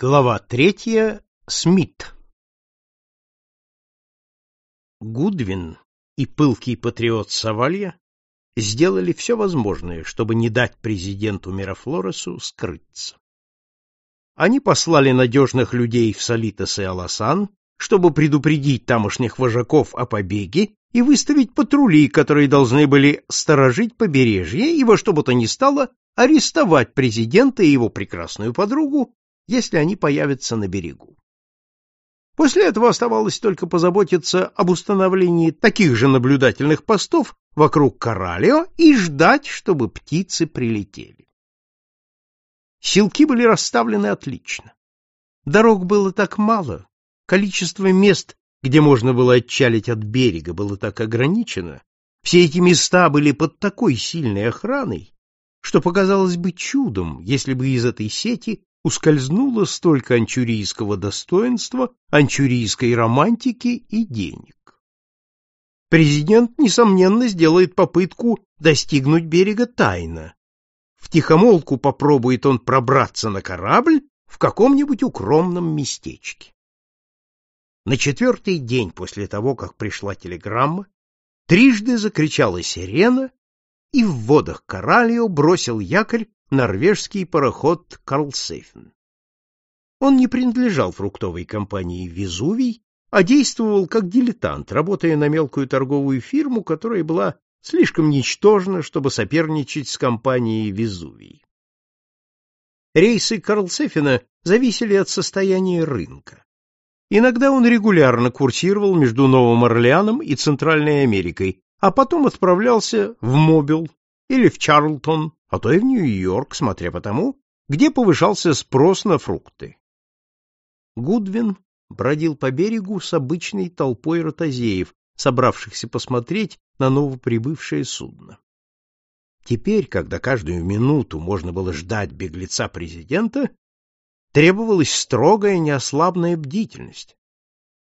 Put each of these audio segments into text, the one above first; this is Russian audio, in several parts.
Глава третья. Смит. Гудвин и пылкий патриот Савалья сделали все возможное, чтобы не дать президенту Мирафлоресу скрыться. Они послали надежных людей в Солитос и Аласан, чтобы предупредить тамошних вожаков о побеге и выставить патрули, которые должны были сторожить побережье и во что бы то ни стало арестовать президента и его прекрасную подругу если они появятся на берегу. После этого оставалось только позаботиться об установлении таких же наблюдательных постов вокруг Коралио и ждать, чтобы птицы прилетели. Силки были расставлены отлично. Дорог было так мало, количество мест, где можно было отчалить от берега, было так ограничено, все эти места были под такой сильной охраной, что показалось бы чудом, если бы из этой сети ускользнуло столько анчурийского достоинства, анчурийской романтики и денег. Президент, несомненно, сделает попытку достигнуть берега тайно. В тихомолку попробует он пробраться на корабль в каком-нибудь укромном местечке. На четвертый день после того, как пришла телеграмма, трижды закричала сирена, и в водах Коралио бросил якорь норвежский пароход Карлсейфен. Он не принадлежал фруктовой компании «Везувий», а действовал как дилетант, работая на мелкую торговую фирму, которая была слишком ничтожна, чтобы соперничать с компанией «Везувий». Рейсы Карлсефена зависели от состояния рынка. Иногда он регулярно курсировал между Новым Орлеаном и Центральной Америкой, а потом отправлялся в Мобил или в Чарлтон, а то и в Нью-Йорк, смотря по тому, где повышался спрос на фрукты. Гудвин бродил по берегу с обычной толпой ротозеев, собравшихся посмотреть на новоприбывшее судно. Теперь, когда каждую минуту можно было ждать беглеца президента, требовалась строгая неослабная бдительность.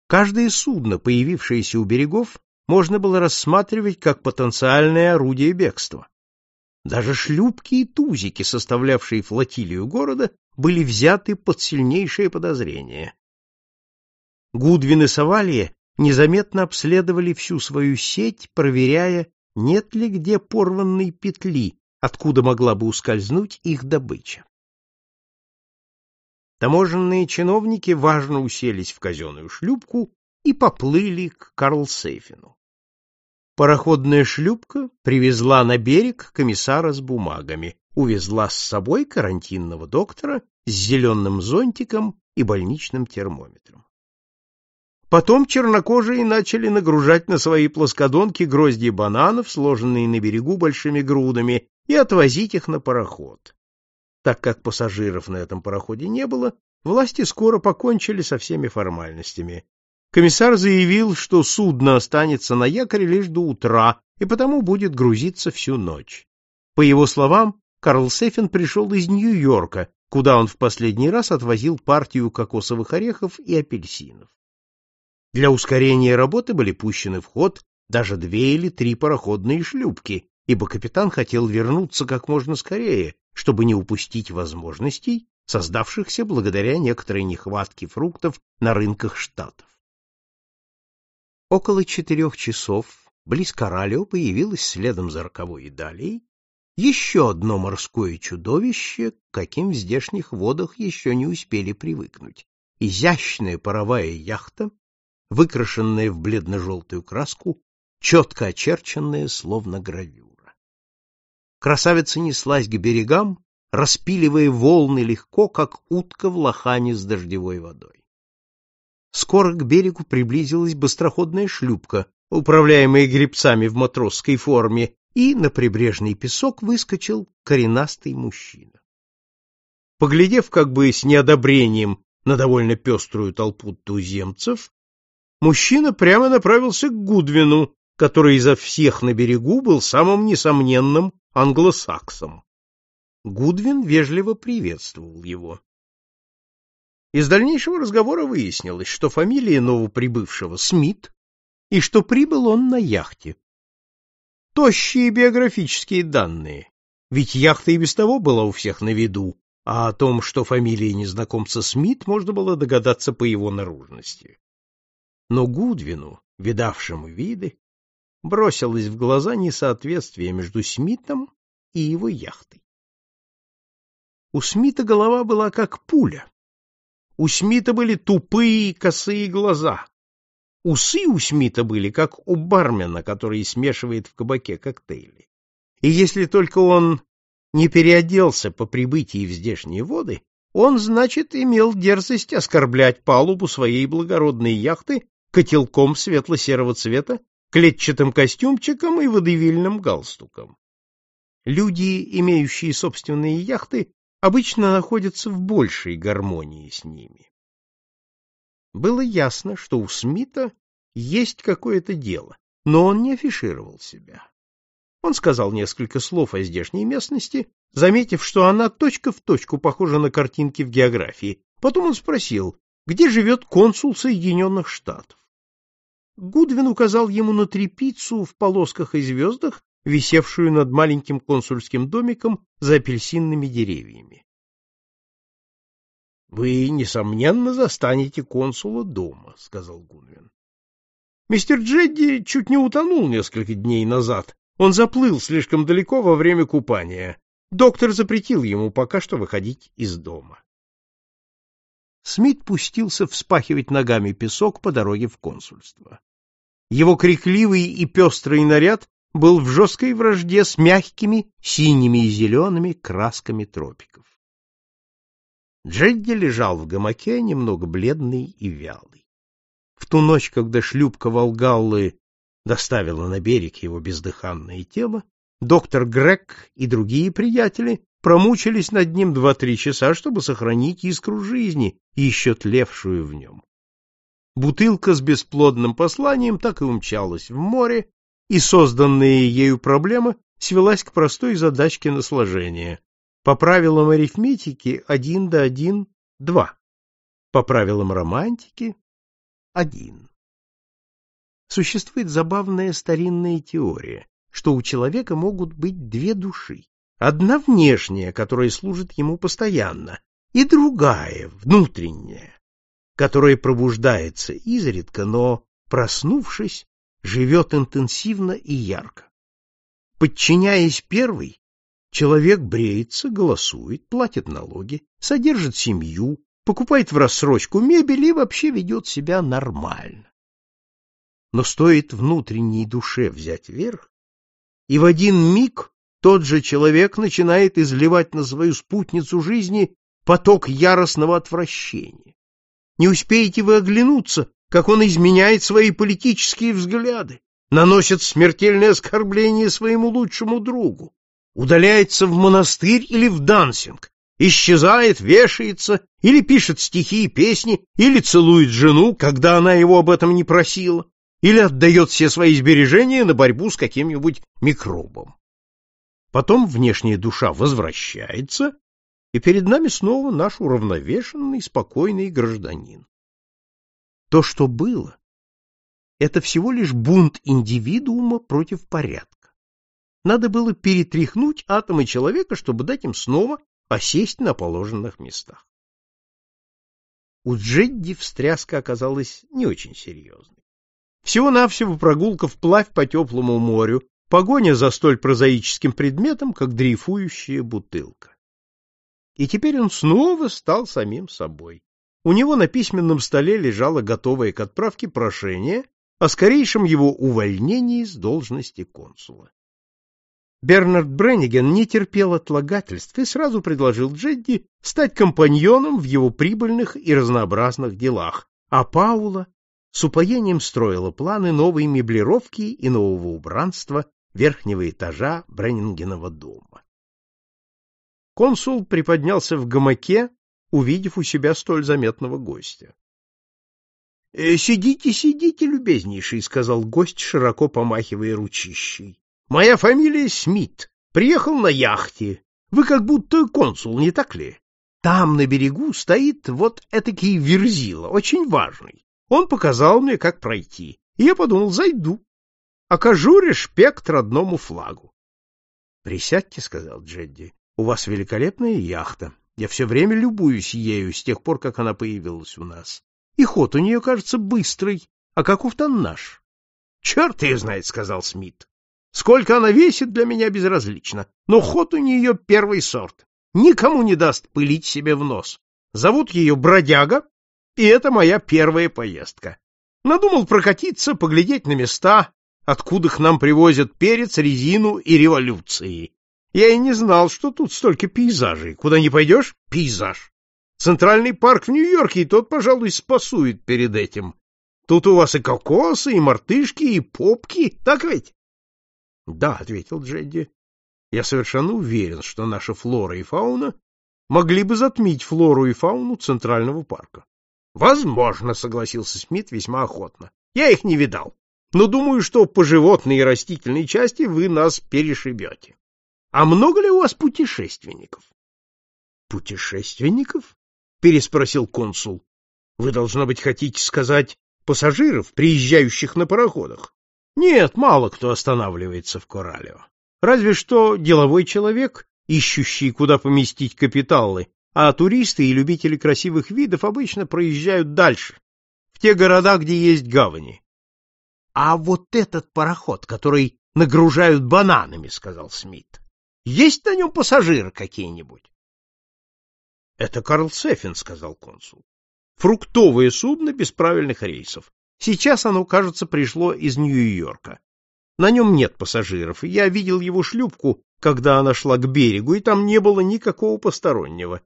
Каждое судно, появившееся у берегов, можно было рассматривать как потенциальное орудие бегства. Даже шлюпки и тузики, составлявшие флотилию города, были взяты под сильнейшее подозрение. Гудвин и Савалье незаметно обследовали всю свою сеть, проверяя, нет ли где порванной петли, откуда могла бы ускользнуть их добыча. Таможенные чиновники важно уселись в казенную шлюпку и поплыли к Карлсейфену. Пароходная шлюпка привезла на берег комиссара с бумагами, увезла с собой карантинного доктора с зеленым зонтиком и больничным термометром. Потом чернокожие начали нагружать на свои плоскодонки грозди бананов, сложенные на берегу большими грудами, и отвозить их на пароход. Так как пассажиров на этом пароходе не было, власти скоро покончили со всеми формальностями. Комиссар заявил, что судно останется на якоре лишь до утра и потому будет грузиться всю ночь. По его словам, Карл Сефин пришел из Нью-Йорка, куда он в последний раз отвозил партию кокосовых орехов и апельсинов. Для ускорения работы были пущены в ход даже две или три пароходные шлюпки, ибо капитан хотел вернуться как можно скорее, чтобы не упустить возможностей, создавшихся благодаря некоторой нехватке фруктов на рынках штатов. Около четырех часов близ Коралио появилось следом за роковой Идалией еще одно морское чудовище, каким в здешних водах еще не успели привыкнуть. Изящная паровая яхта, выкрашенная в бледно-желтую краску, четко очерченная, словно гравюра. Красавица неслась к берегам, распиливая волны легко, как утка в лохане с дождевой водой. Скоро к берегу приблизилась быстроходная шлюпка, управляемая гребцами в матросской форме, и на прибрежный песок выскочил коренастый мужчина. Поглядев как бы с неодобрением на довольно пеструю толпу туземцев, мужчина прямо направился к Гудвину, который изо всех на берегу был самым несомненным англосаксом. Гудвин вежливо приветствовал его. Из дальнейшего разговора выяснилось, что фамилия новоприбывшего Смит и что прибыл он на яхте. Тощие биографические данные, ведь яхта и без того была у всех на виду, а о том, что фамилия незнакомца Смит, можно было догадаться по его наружности. Но Гудвину, видавшему виды, бросилось в глаза несоответствие между Смитом и его яхтой. У Смита голова была как пуля. У Смита были тупые косые глаза. Усы у Смита были как у бармена, который смешивает в кабаке коктейли. И если только он не переоделся по прибытии в здешние воды, он, значит, имел дерзость оскорблять палубу своей благородной яхты котелком светло-серого цвета, клетчатым костюмчиком и водевильным галстуком. Люди, имеющие собственные яхты, обычно находятся в большей гармонии с ними. Было ясно, что у Смита есть какое-то дело, но он не афишировал себя. Он сказал несколько слов о здешней местности, заметив, что она точка в точку похожа на картинки в географии. Потом он спросил, где живет консул Соединенных Штатов. Гудвин указал ему на трепицу в полосках и звездах, висевшую над маленьким консульским домиком за апельсинными деревьями. — Вы, несомненно, застанете консула дома, — сказал Гудвин. Мистер Джедди чуть не утонул несколько дней назад, он заплыл слишком далеко во время купания. Доктор запретил ему пока что выходить из дома. Смит пустился вспахивать ногами песок по дороге в консульство. Его крикливый и пестрый наряд был в жесткой вражде с мягкими синими и зелеными красками тропиков. Джедди лежал в гамаке, немного бледный и вялый. В ту ночь, когда шлюпка Волгаллы доставила на берег его бездыханное тело, доктор Грег и другие приятели промучились над ним два-три часа, чтобы сохранить искру жизни, еще тлевшую в нем. Бутылка с бесплодным посланием так и умчалась в море, и созданная ею проблема свелась к простой задачке на сложение. По правилам арифметики один до один — два. По правилам романтики — один. Существует забавная старинная теория, что у человека могут быть две души. Одна внешняя, которая служит ему постоянно, и другая, внутренняя, которая пробуждается изредка, но, проснувшись, живет интенсивно и ярко. Подчиняясь первой, человек бреется, голосует, платит налоги, содержит семью, покупает в рассрочку мебель и вообще ведет себя нормально. Но стоит внутренней душе взять верх, и в один миг тот же человек начинает изливать на свою спутницу жизни поток яростного отвращения. Не успеете вы оглянуться, как он изменяет свои политические взгляды, наносит смертельное оскорбление своему лучшему другу, удаляется в монастырь или в дансинг, исчезает, вешается, или пишет стихи и песни, или целует жену, когда она его об этом не просила, или отдает все свои сбережения на борьбу с каким-нибудь микробом. Потом внешняя душа возвращается, и перед нами снова наш уравновешенный, спокойный гражданин. То, что было, это всего лишь бунт индивидуума против порядка. Надо было перетряхнуть атомы человека, чтобы дать им снова осесть на положенных местах. У Джедди встряска оказалась не очень серьезной. Всего-навсего прогулка вплавь по теплому морю, погоня за столь прозаическим предметом, как дрейфующая бутылка. И теперь он снова стал самим собой. У него на письменном столе лежало готовое к отправке прошение о скорейшем его увольнении с должности консула. Бернард Бренниген не терпел отлагательств и сразу предложил Джедди стать компаньоном в его прибыльных и разнообразных делах, а Паула с упоением строила планы новой меблировки и нового убранства верхнего этажа Бреннингенова дома. Консул приподнялся в гамаке, увидев у себя столь заметного гостя. «Э, — Сидите, сидите, любезнейший, — сказал гость, широко помахивая ручищей. — Моя фамилия Смит. Приехал на яхте. Вы как будто консул, не так ли? Там на берегу стоит вот этакий верзила, очень важный. Он показал мне, как пройти, и я подумал, зайду. Окажу респект родному флагу. — Присядьте, — сказал Джедди, — у вас великолепная яхта. Я все время любуюсь ею с тех пор, как она появилась у нас. И ход у нее, кажется, быстрый. А каков там наш? — Черт ее знает, — сказал Смит. — Сколько она весит, для меня безразлично. Но ход у нее первый сорт. Никому не даст пылить себе в нос. Зовут ее Бродяга, и это моя первая поездка. Надумал прокатиться, поглядеть на места, откуда к нам привозят перец, резину и революции. Я и не знал, что тут столько пейзажей. Куда не пойдешь — пейзаж. Центральный парк в Нью-Йорке, и тот, пожалуй, спасует перед этим. Тут у вас и кокосы, и мартышки, и попки, так ведь? — Да, — ответил Джедди. — Я совершенно уверен, что наша флора и фауна могли бы затмить флору и фауну Центрального парка. — Возможно, — согласился Смит весьма охотно. — Я их не видал, но думаю, что по животной и растительной части вы нас перешибете. А много ли у вас путешественников? — Путешественников? — переспросил консул. — Вы, должно быть, хотите сказать пассажиров, приезжающих на пароходах? — Нет, мало кто останавливается в Коралео. Разве что деловой человек, ищущий, куда поместить капиталы, а туристы и любители красивых видов обычно проезжают дальше, в те города, где есть гавани. — А вот этот пароход, который нагружают бананами, — сказал Смит, — есть на нем пассажиры какие-нибудь? — Это Карл Сефин, — сказал консул. — Фруктовое судно без правильных рейсов. Сейчас оно, кажется, пришло из Нью-Йорка. На нем нет пассажиров, я видел его шлюпку, когда она шла к берегу, и там не было никакого постороннего.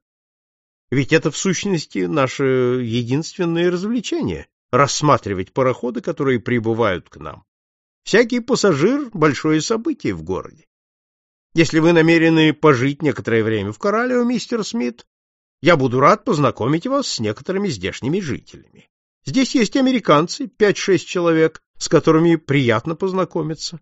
Ведь это, в сущности, наше единственное развлечение — рассматривать пароходы, которые прибывают к нам. Всякий пассажир — большое событие в городе. Если вы намерены пожить некоторое время в Коралео, мистер Смит, я буду рад познакомить вас с некоторыми здешними жителями. Здесь есть американцы, пять-шесть человек, с которыми приятно познакомиться,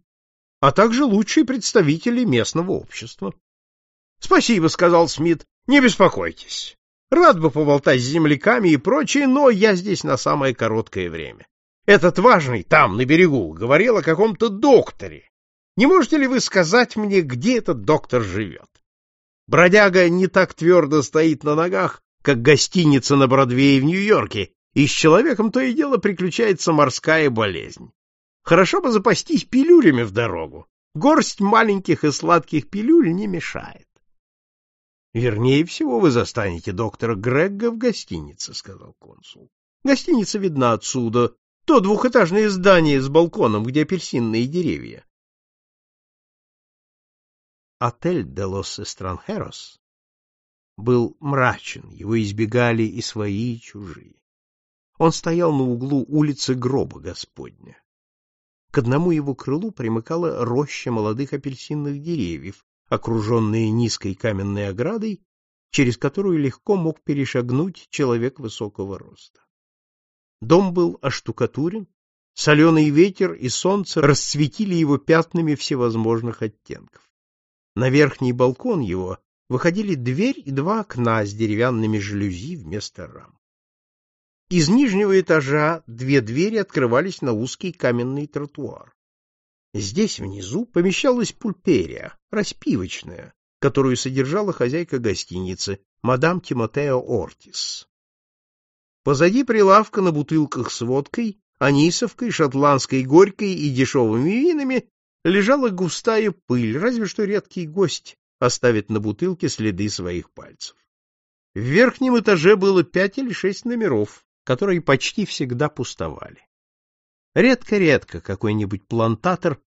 а также лучшие представители местного общества. — Спасибо, — сказал Смит, — не беспокойтесь. Рад бы поболтать с земляками и прочее, но я здесь на самое короткое время. Этот важный там, на берегу, говорил о каком-то докторе. Не можете ли вы сказать мне, где этот доктор живет? Бродяга не так твердо стоит на ногах, как гостиница на Бродвее в Нью-Йорке, и с человеком то и дело приключается морская болезнь. Хорошо бы запастись пилюлями в дорогу. Горсть маленьких и сладких пилюль не мешает. Вернее всего вы застанете доктора Грегга в гостинице, сказал консул. Гостиница видна отсюда, то двухэтажное здание с балконом, где апельсинные деревья. Отель де лос Эстранхерос был мрачен, его избегали и свои, и чужие. Он стоял на углу улицы Гроба Господня. К одному его крылу примыкала роща молодых апельсинных деревьев, окруженные низкой каменной оградой, через которую легко мог перешагнуть человек высокого роста. Дом был оштукатурен, соленый ветер и солнце расцветили его пятнами всевозможных оттенков. На верхний балкон его выходили дверь и два окна с деревянными жалюзи вместо рам. Из нижнего этажа две двери открывались на узкий каменный тротуар. Здесь внизу помещалась пульперия, распивочная, которую содержала хозяйка гостиницы, мадам Тимотео Ортис. Позади прилавка на бутылках с водкой, анисовкой, шотландской горькой и дешевыми винами лежала густая пыль, разве что редкий гость оставит на бутылке следы своих пальцев. В верхнем этаже было пять или шесть номеров, которые почти всегда пустовали. Редко-редко какой-нибудь плантатор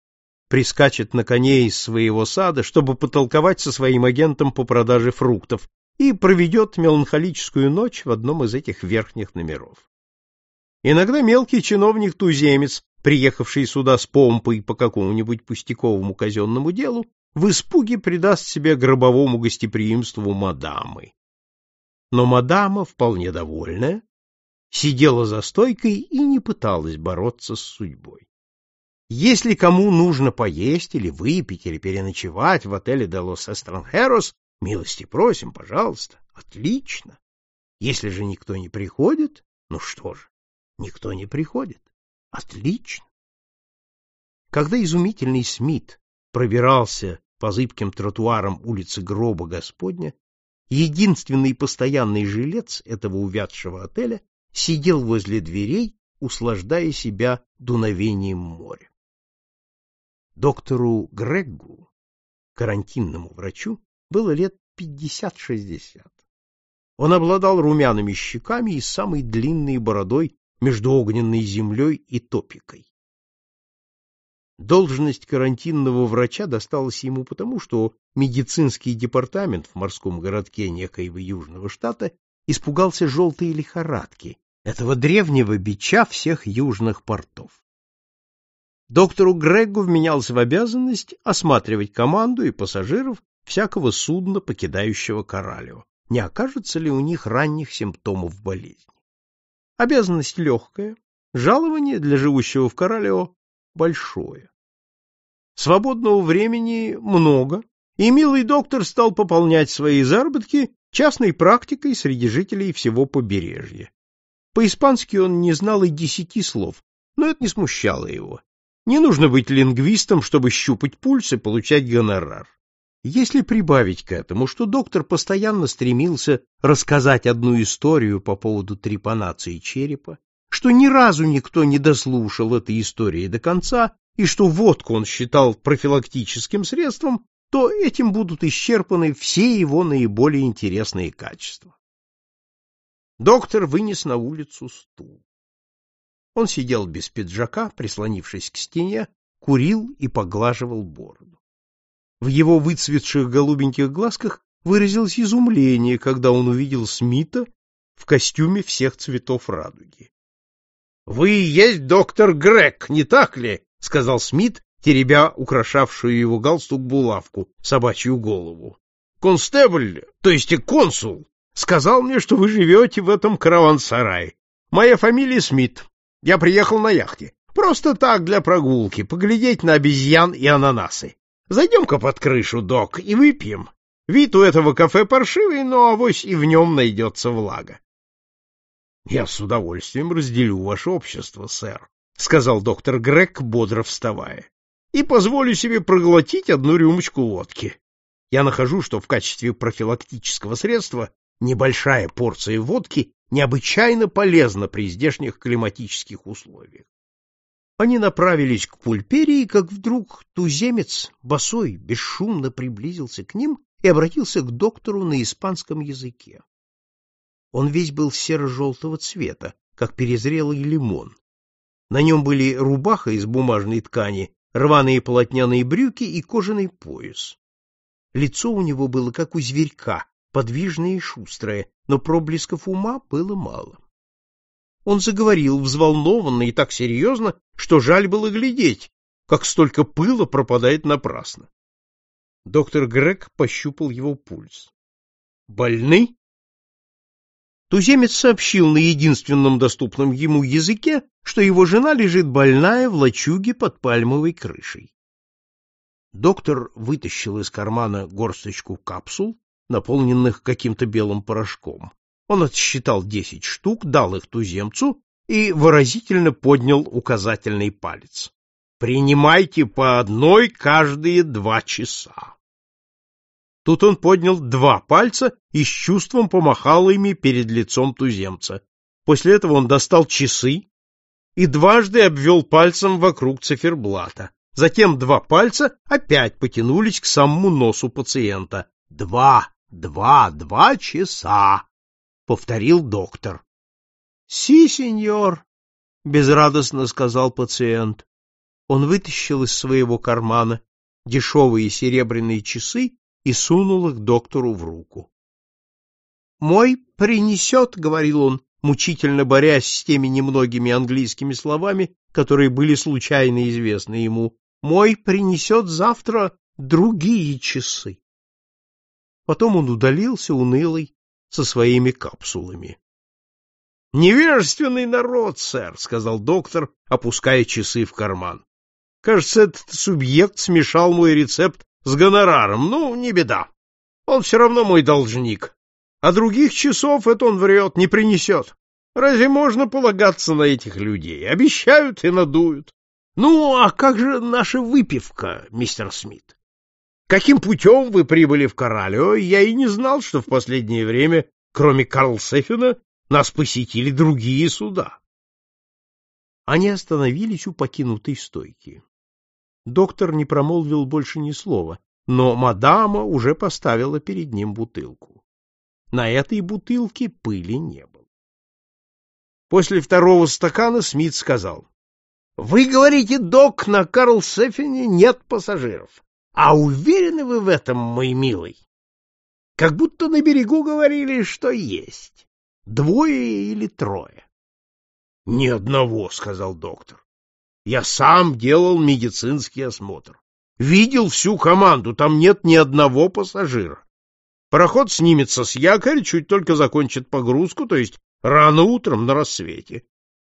прискачет на коне из своего сада, чтобы потолковать со своим агентом по продаже фруктов, и проведет меланхолическую ночь в одном из этих верхних номеров. Иногда мелкий чиновник-туземец, приехавший сюда с помпой по какому-нибудь пустяковому казенному делу, в испуге предаст себе гробовому гостеприимству мадамы. Но мадама, вполне довольная, сидела за стойкой и не пыталась бороться с судьбой. Если кому нужно поесть или выпить или переночевать в отеле де Лос Эстранхерос, милости просим, пожалуйста. Отлично. Если же никто не приходит, ну что же, никто не приходит. Отлично. Когда изумительный Смит пробирался по зыбким тротуарам улицы Гроба Господня, единственный постоянный жилец этого увядшего отеля, сидел возле дверей, услаждая себя дуновением моря. Доктору Грегу, карантинному врачу, было лет пятьдесят-шестьдесят. Он обладал румяными щеками и самой длинной бородой между огненной землей и топикой. Должность карантинного врача досталась ему потому, что медицинский департамент в морском городке некоего южного штата испугался желтой лихорадки, этого древнего бича всех южных портов. Доктору Грегу вменялся в обязанность осматривать команду и пассажиров всякого судна, покидающего Коралево, не окажется ли у них ранних симптомов болезни. Обязанность легкая, жалование для живущего в Коралево большое. Свободного времени много, и милый доктор стал пополнять свои заработки частной практикой среди жителей всего побережья. По-испански он не знал и десяти слов, но это не смущало его. Не нужно быть лингвистом, чтобы щупать пульс и получать гонорар. Если прибавить к этому, что доктор постоянно стремился рассказать одну историю по поводу трепанации черепа, что ни разу никто не дослушал этой истории до конца, и что водку он считал профилактическим средством, то этим будут исчерпаны все его наиболее интересные качества. Доктор вынес на улицу стул. Он сидел без пиджака, прислонившись к стене, курил и поглаживал бороду. В его выцветших голубеньких глазках выразилось изумление, когда он увидел Смита в костюме всех цветов радуги. — Вы и есть доктор Грег, не так ли? — сказал Смит, теребя украшавшую его галстук булавку, собачью голову. — Констебль, то есть и консул, сказал мне, что вы живете в этом караван-сарае. Моя фамилия Смит. Я приехал на яхте. Просто так, для прогулки, поглядеть на обезьян и ананасы. Зайдем-ка под крышу, док, и выпьем. Вид у этого кафе паршивый, но авось и в нем найдется влага. — Я с удовольствием разделю ваше общество, сэр, — сказал доктор Грег, бодро вставая, — и позволю себе проглотить одну рюмочку водки. Я нахожу, что в качестве профилактического средства небольшая порция водки необычайно полезна при здешних климатических условиях. Они направились к пульперии, как вдруг туземец, босой, бесшумно приблизился к ним и обратился к доктору на испанском языке. Он весь был серо-желтого цвета, как перезрелый лимон. На нем были рубаха из бумажной ткани, рваные полотняные брюки и кожаный пояс. Лицо у него было как у зверька, подвижное и шустрое, но проблесков ума было мало. Он заговорил взволнованно и так серьезно, что жаль было глядеть, как столько пыла пропадает напрасно. Доктор Грег пощупал его пульс. «Больны?» Туземец сообщил на единственном доступном ему языке, что его жена лежит больная в лачуге под пальмовой крышей. Доктор вытащил из кармана горсточку капсул, наполненных каким-то белым порошком. Он отсчитал десять штук, дал их туземцу и выразительно поднял указательный палец. «Принимайте по одной каждые два часа». Тут он поднял два пальца и с чувством помахал ими перед лицом туземца. После этого он достал часы и дважды обвел пальцем вокруг циферблата. Затем два пальца опять потянулись к самому носу пациента. Два, два, два часа повторил доктор. Си, сеньор, безрадостно сказал пациент. Он вытащил из своего кармана дешевые серебряные часы и сунул их доктору в руку. Мой принесет, говорил он, мучительно борясь с теми немногими английскими словами, которые были случайно известны ему. Мой принесет завтра другие часы. Потом он удалился унылый, со своими капсулами. — Невежественный народ, сэр, — сказал доктор, опуская часы в карман. — Кажется, этот субъект смешал мой рецепт с гонораром. Ну, не беда. Он все равно мой должник. А других часов это он врет, не принесет. Разве можно полагаться на этих людей? Обещают и надуют. Ну, а как же наша выпивка, мистер Смит? Каким путем вы прибыли в Коралео? Я и не знал, что в последнее время, кроме Карлсефена, нас посетили другие суда. Они остановились у покинутой стойки. Доктор не промолвил больше ни слова, но мадама уже поставила перед ним бутылку. На этой бутылке пыли не было. После второго стакана Смит сказал, «Вы говорите, док, на Карлсефене нет пассажиров. А уверены вы в этом, мой милый? Как будто на берегу говорили, что есть. Двое или трое. — Ни одного, — сказал доктор. Я сам делал медицинский осмотр. Видел всю команду, там нет ни одного пассажира. Пароход снимется с якоря, чуть только закончит погрузку, то есть рано утром на рассвете.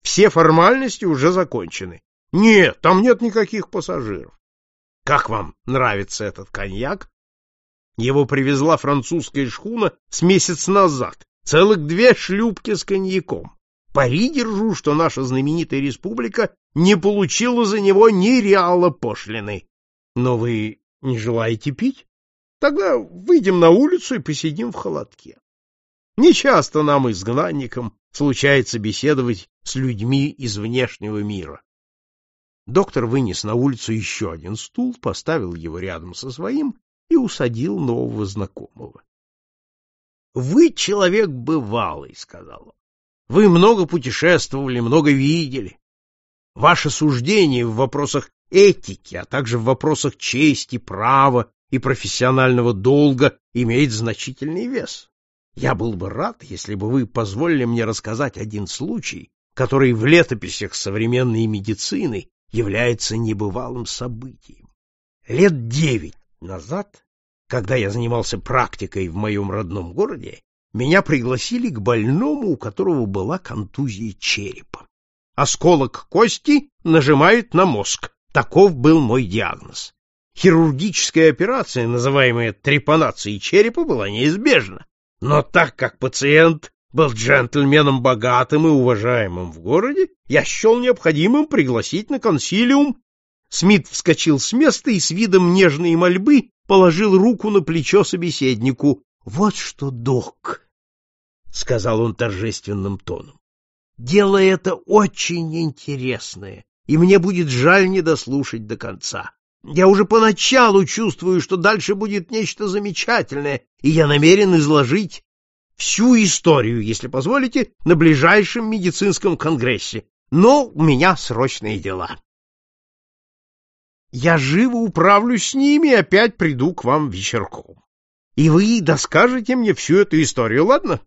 Все формальности уже закончены. Нет, там нет никаких пассажиров. Как вам нравится этот коньяк? Его привезла французская шхуна с месяц назад. Целых две шлюпки с коньяком. Пари держу, что наша знаменитая республика не получила за него ни реала пошлины. Но вы не желаете пить? Тогда выйдем на улицу и посидим в холодке. Нечасто нам, изгнанникам, случается беседовать с людьми из внешнего мира. Доктор вынес на улицу еще один стул, поставил его рядом со своим и усадил нового знакомого. — Вы человек бывалый, — сказал он. — Вы много путешествовали, много видели. Ваше суждение в вопросах этики, а также в вопросах чести, права и профессионального долга имеет значительный вес. Я был бы рад, если бы вы позволили мне рассказать один случай, который в летописях современной медицины является небывалым событием. Лет девять назад, когда я занимался практикой в моем родном городе, меня пригласили к больному, у которого была контузия черепа. Осколок кости нажимает на мозг. Таков был мой диагноз. Хирургическая операция, называемая трепанацией черепа, была неизбежна. Но так как пациент был джентльменом богатым и уважаемым в городе, я счел необходимым пригласить на консилиум. Смит вскочил с места и с видом нежной мольбы положил руку на плечо собеседнику. — Вот что, док, — сказал он торжественным тоном, — дело это очень интересное, и мне будет жаль не дослушать до конца. Я уже поначалу чувствую, что дальше будет нечто замечательное, и я намерен изложить всю историю, если позволите, на ближайшем медицинском конгрессе. Но у меня срочные дела. Я живо управлюсь с ними и опять приду к вам вечерком. И вы доскажете мне всю эту историю, ладно?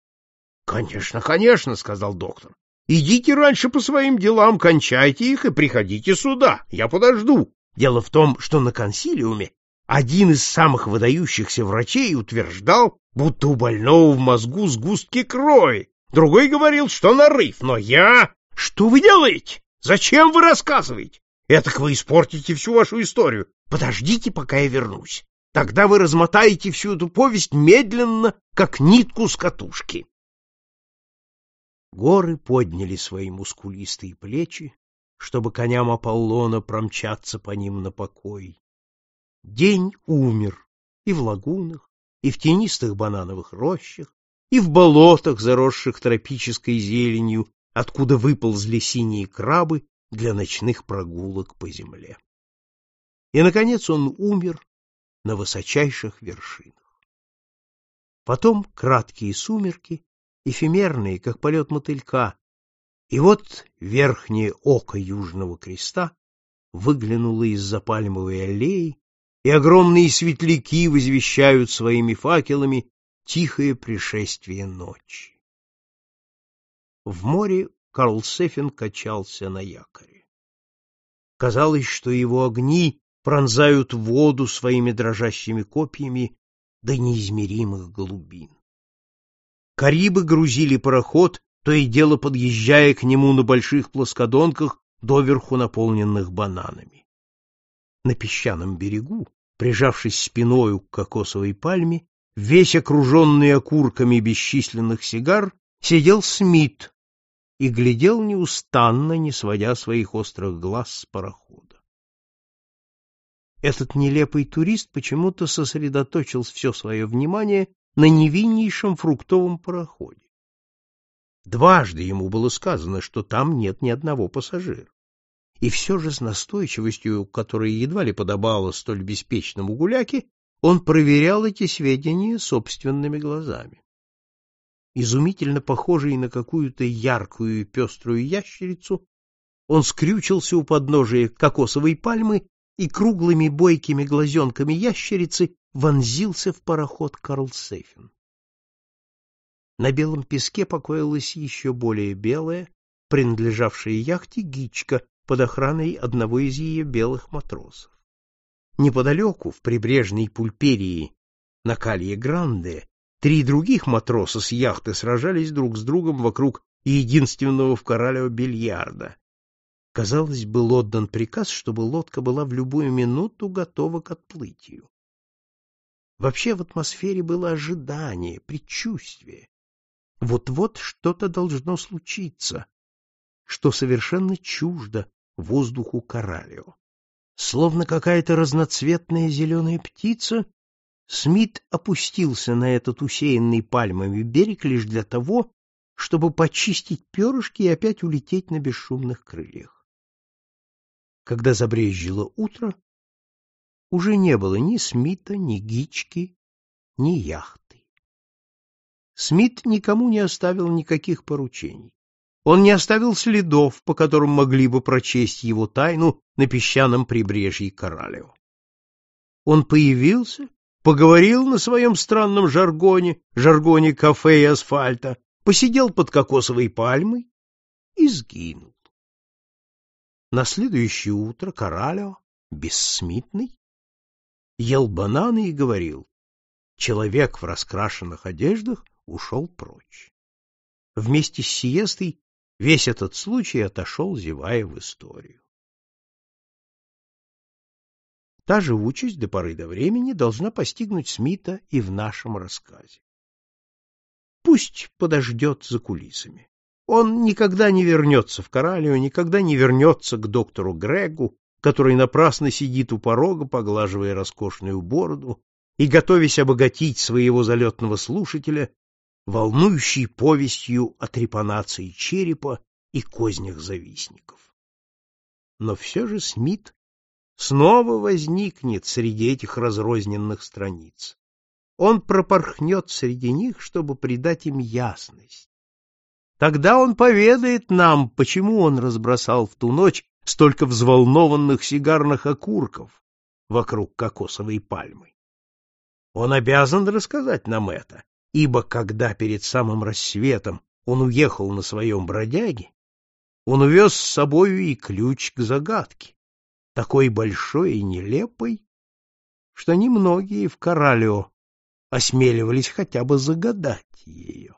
— Конечно, конечно, — сказал доктор. — Идите раньше по своим делам, кончайте их и приходите сюда. Я подожду. Дело в том, что на консилиуме один из самых выдающихся врачей утверждал, будто у больного в мозгу сгустки крови. Другой говорил, что нарыв, но я... Что вы делаете? Зачем вы рассказываете? Этак вы испортите всю вашу историю. Подождите, пока я вернусь. Тогда вы размотаете всю эту повесть медленно, как нитку с катушки. Горы подняли свои мускулистые плечи, чтобы коням Аполлона промчаться по ним на покой. День умер и в лагунах, и в тенистых банановых рощах, и в болотах, заросших тропической зеленью, откуда выползли синие крабы для ночных прогулок по земле. И, наконец, он умер на высочайших вершинах. Потом краткие сумерки, эфемерные, как полет мотылька, и вот верхнее око Южного Креста выглянуло из-за пальмовой аллеи и огромные светляки возвещают своими факелами тихое пришествие ночи. В море Карл Сефин качался на якоре. Казалось, что его огни пронзают воду своими дрожащими копьями до неизмеримых глубин. Карибы грузили пароход, то и дело подъезжая к нему на больших плоскодонках, доверху наполненных бананами. На песчаном берегу прижавшись спиною к кокосовой пальме, весь окруженный окурками бесчисленных сигар, сидел Смит и глядел неустанно, не сводя своих острых глаз с парохода. Этот нелепый турист почему-то сосредоточил все свое внимание на невиннейшем фруктовом пароходе. Дважды ему было сказано, что там нет ни одного пассажира. И все же с настойчивостью, которая едва ли подобала столь беспечному гуляке, он проверял эти сведения собственными глазами. Изумительно похожий на какую-то яркую и пеструю ящерицу, он скрючился у подножия кокосовой пальмы и круглыми бойкими глазенками ящерицы вонзился в пароход Карлсефен. На белом песке покоилась еще более белая, принадлежавшая яхте гичка под охраной одного из ее белых матросов. Неподалеку, в прибрежной пульперии на Калье-Гранде, три других матроса с яхты сражались друг с другом вокруг единственного в Коралео бильярда. Казалось, был отдан приказ, чтобы лодка была в любую минуту готова к отплытию. Вообще в атмосфере было ожидание, предчувствие. Вот-вот что-то должно случиться, что совершенно чуждо воздуху Коралио. Словно какая-то разноцветная зеленая птица, Смит опустился на этот усеянный пальмами берег лишь для того, чтобы почистить перышки и опять улететь на бесшумных крыльях. Когда забрежило утро, уже не было ни Смита, ни Гички, ни яхты. Смит никому не оставил никаких поручений. Он не оставил следов, по которым могли бы прочесть его тайну на песчаном прибрежье Коралео. Он появился, поговорил на своем странном жаргоне, жаргоне кафе и асфальта, посидел под кокосовой пальмой и сгинул. На следующее утро Коралео, бессмитный, ел бананы и говорил, человек в раскрашенных одеждах ушел прочь. Вместе с сиестой весь этот случай отошел, зевая в историю. Та же участь до поры до времени должна постигнуть Смита и в нашем рассказе. Пусть подождет за кулисами. Он никогда не вернется в Коралию, никогда не вернется к доктору Грегу, который напрасно сидит у порога, поглаживая роскошную бороду и готовясь обогатить своего залетного слушателя волнующей повестью о трепанации черепа и кознях завистников. Но все же Смит снова возникнет среди этих разрозненных страниц. Он пропорхнет среди них, чтобы придать им ясность Тогда он поведает нам, почему он разбросал в ту ночь столько взволнованных сигарных окурков вокруг кокосовой пальмы. Он обязан рассказать нам это, ибо когда перед самым рассветом он уехал на своем бродяге, он увез с собою и ключ к загадке, такой большой и нелепой, что немногие в Коралео осмеливались хотя бы загадать ее.